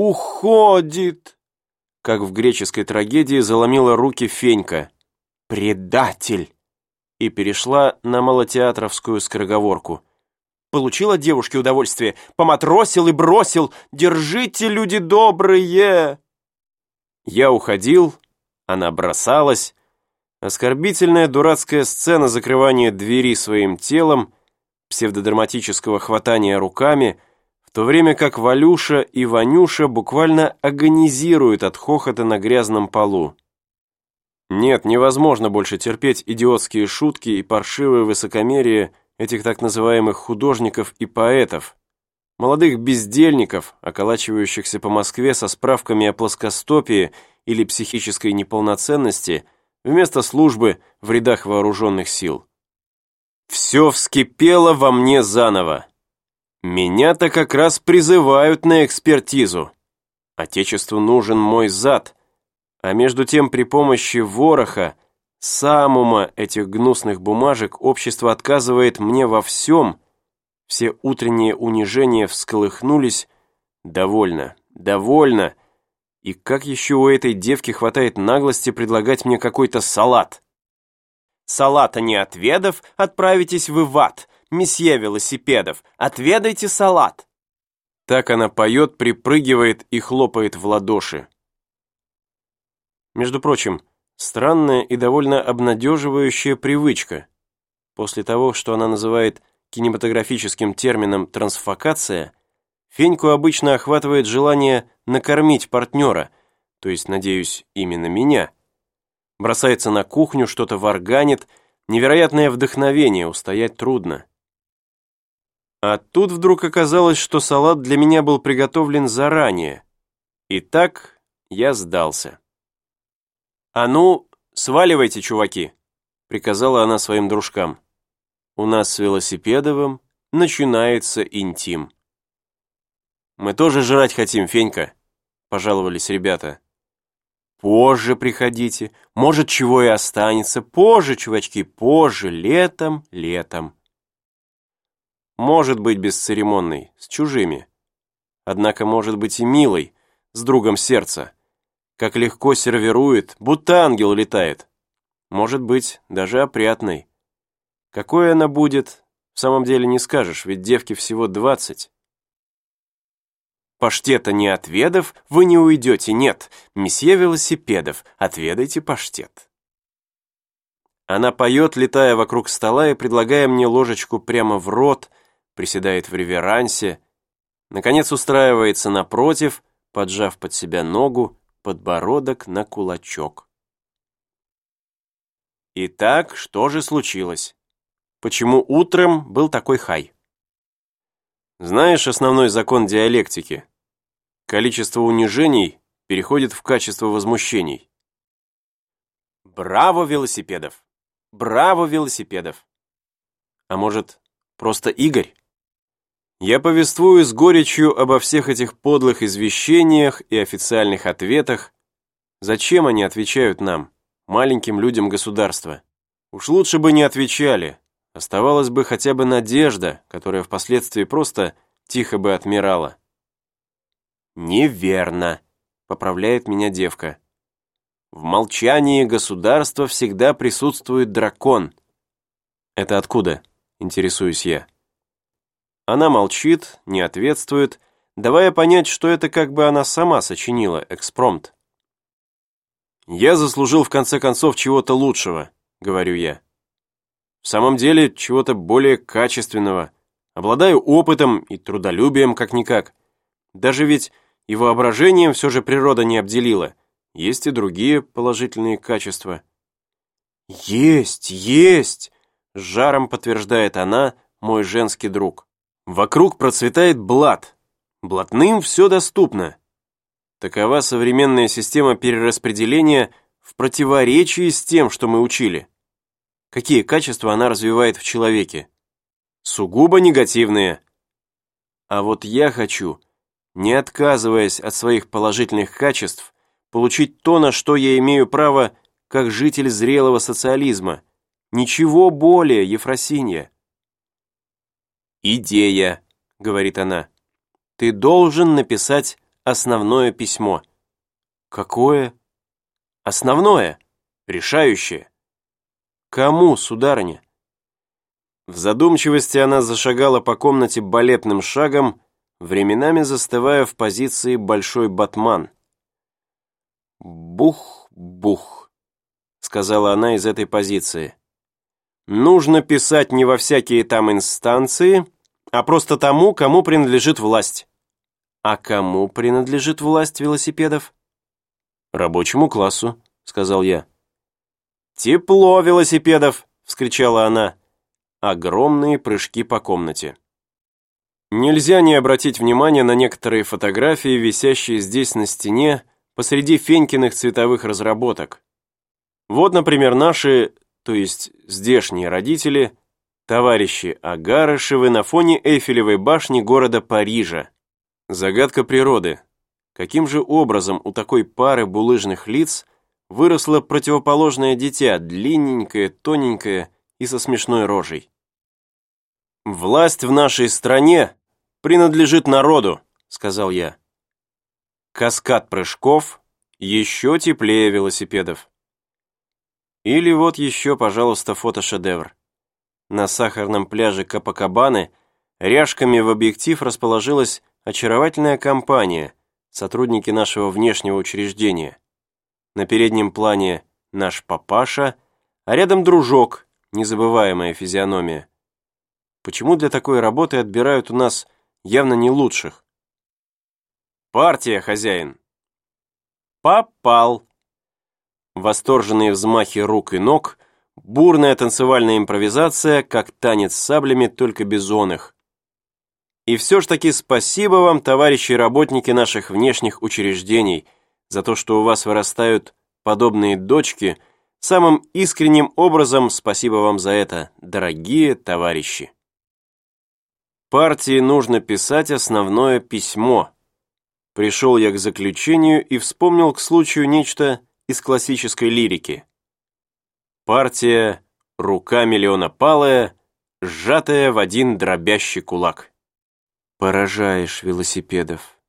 уходит!» Как в греческой трагедии заломила руки Фенька. «Предатель!» И перешла на малотеатровскую скороговорку. Получила девушке удовольствие, поматросил и бросил. «Держите, люди добрые!» Я уходил, она бросалась. Оскорбительная дурацкая сцена закрывания двери своим телом, псевдодраматического хватания руками, в то время как Валюша и Ванюша буквально агонизируют от хохота на грязном полу. Нет, невозможно больше терпеть идиотские шутки и паршивое высокомерие этих так называемых художников и поэтов, молодых бездельников, околачивающихся по Москве со справками о плоскостопии или психической неполноценности вместо службы в рядах вооруженных сил. Все вскипело во мне заново. Меня-то как раз призывают на экспертизу. Отечеству нужен мой зад, а между тем при помощи вороха самума этих гнусных бумажек общество отказывает мне во всем. Все утренние унижения всколыхнулись. Довольно, довольно. И как еще у этой девки хватает наглости предлагать мне какой-то салат? Салата не отведав, отправитесь вы в ад. Месье велосипедов, отведайте салат. Так она поет, припрыгивает и хлопает в ладоши. Между прочим, Странная и довольно обнадеживающая привычка. После того, что она называет кинематографическим термином «трансфокация», Феньку обычно охватывает желание накормить партнера, то есть, надеюсь, именно меня. Бросается на кухню, что-то варганит, невероятное вдохновение, устоять трудно. А тут вдруг оказалось, что салат для меня был приготовлен заранее. И так я сдался. «А ну, сваливайте, чуваки!» — приказала она своим дружкам. «У нас с Велосипедовым начинается интим». «Мы тоже жрать хотим, Фенька», — пожаловались ребята. «Позже приходите, может, чего и останется. Позже, чувачки, позже, летом, летом». Может быть бесцеремонной, с чужими. Однако может быть и милой, с другом сердца как легко сервирует, будто ангел летает. Может быть, даже опрятной. Какой она будет, в самом деле не скажешь, ведь девки всего двадцать. Паштета не отведав, вы не уйдете, нет, месье велосипедов, отведайте паштет. Она поет, летая вокруг стола и предлагая мне ложечку прямо в рот, приседает в реверансе, наконец устраивается напротив, поджав под себя ногу, подбородок на кулачок. Итак, что же случилось? Почему утром был такой хай? Знаешь основной закон диалектики? Количество унижений переходит в качество возмущений. Браво, велосипедов! Браво, велосипедов! А может, просто Игорь? Я повествую с горечью обо всех этих подлых извещениях и официальных ответах. Зачем они отвечают нам, маленьким людям государства? Уж лучше бы не отвечали. Оставалась бы хотя бы надежда, которая впоследствии просто тихо бы отмирала. «Неверно», — поправляет меня девка. «В молчании государства всегда присутствует дракон». «Это откуда?» — интересуюсь я. Она молчит, не ответствует, давая понять, что это как бы она сама сочинила, экспромт. «Я заслужил, в конце концов, чего-то лучшего», — говорю я. «В самом деле, чего-то более качественного. Обладаю опытом и трудолюбием, как-никак. Даже ведь и воображением все же природа не обделила. Есть и другие положительные качества». «Есть, есть!» — с жаром подтверждает она, мой женский друг. Вокруг процветает блат. Блатным все доступно. Такова современная система перераспределения в противоречии с тем, что мы учили. Какие качества она развивает в человеке? Сугубо негативные. А вот я хочу, не отказываясь от своих положительных качеств, получить то, на что я имею право как житель зрелого социализма. Ничего более, Ефросинья. «Идея», — говорит она. «Ты должен написать основное письмо. Какое? Основное, решающее. Кому, сударыня? В задумчивости она зашагала по комнате балетным шагом, временами застывая в позиции большой батман. «Бух-бух», — сказала она из этой позиции. «Нужно писать не во всякие там инстанции, а просто тому, кому принадлежит власть». «А кому принадлежит власть велосипедов?» «Рабочему классу», — сказал я. «Тепло велосипедов!» — вскричала она. Огромные прыжки по комнате. Нельзя не обратить внимание на некоторые фотографии, висящие здесь на стене, посреди Фенькиных цветовых разработок. Вот, например, наши, то есть здешние родители, товарищи Агарышевы на фоне Эйфелевой башни города Парижа. Загадка природы. Каким же образом у такой пары булыжных лиц выросло противоположное дитя, длинненькое, тоненькое и со смешной рожей? «Власть в нашей стране принадлежит народу», — сказал я. Каскад прыжков, еще теплее велосипедов. Или вот еще, пожалуйста, фотошедевр. На сахарном пляже Капакабаны ряжками в объектив расположилась очаровательная компания, сотрудники нашего внешнего учреждения. На переднем плане наш папаша, а рядом дружок, незабываемая физиономия. Почему для такой работы отбирают у нас явно не лучших? «Партия, хозяин!» «Попал!» Восторженные взмахи рук и ног, бурная танцевальная импровизация, как танец с саблями, только без оных. И все ж таки спасибо вам, товарищи работники наших внешних учреждений, за то, что у вас вырастают подобные дочки. Самым искренним образом спасибо вам за это, дорогие товарищи. Партии нужно писать основное письмо, Пришел я к заключению и вспомнил к случаю нечто из классической лирики. Партия «Рука миллиона палая», сжатая в один дробящий кулак. «Поражаешь велосипедов!»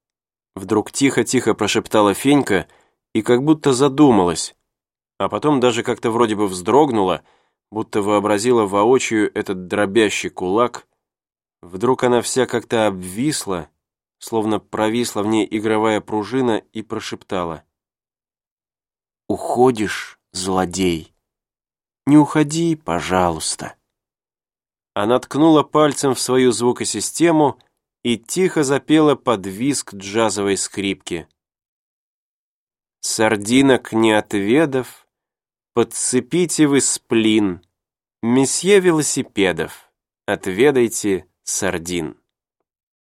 Вдруг тихо-тихо прошептала Фенька и как будто задумалась, а потом даже как-то вроде бы вздрогнула, будто вообразила воочию этот дробящий кулак. Вдруг она вся как-то обвисла, словно провисла в ней игровая пружина и прошептала. «Уходишь, злодей? Не уходи, пожалуйста». Она ткнула пальцем в свою звукосистему и тихо запела под виск джазовой скрипки. «Сардинок не отведав, подцепите вы сплин, месье велосипедов, отведайте сардин».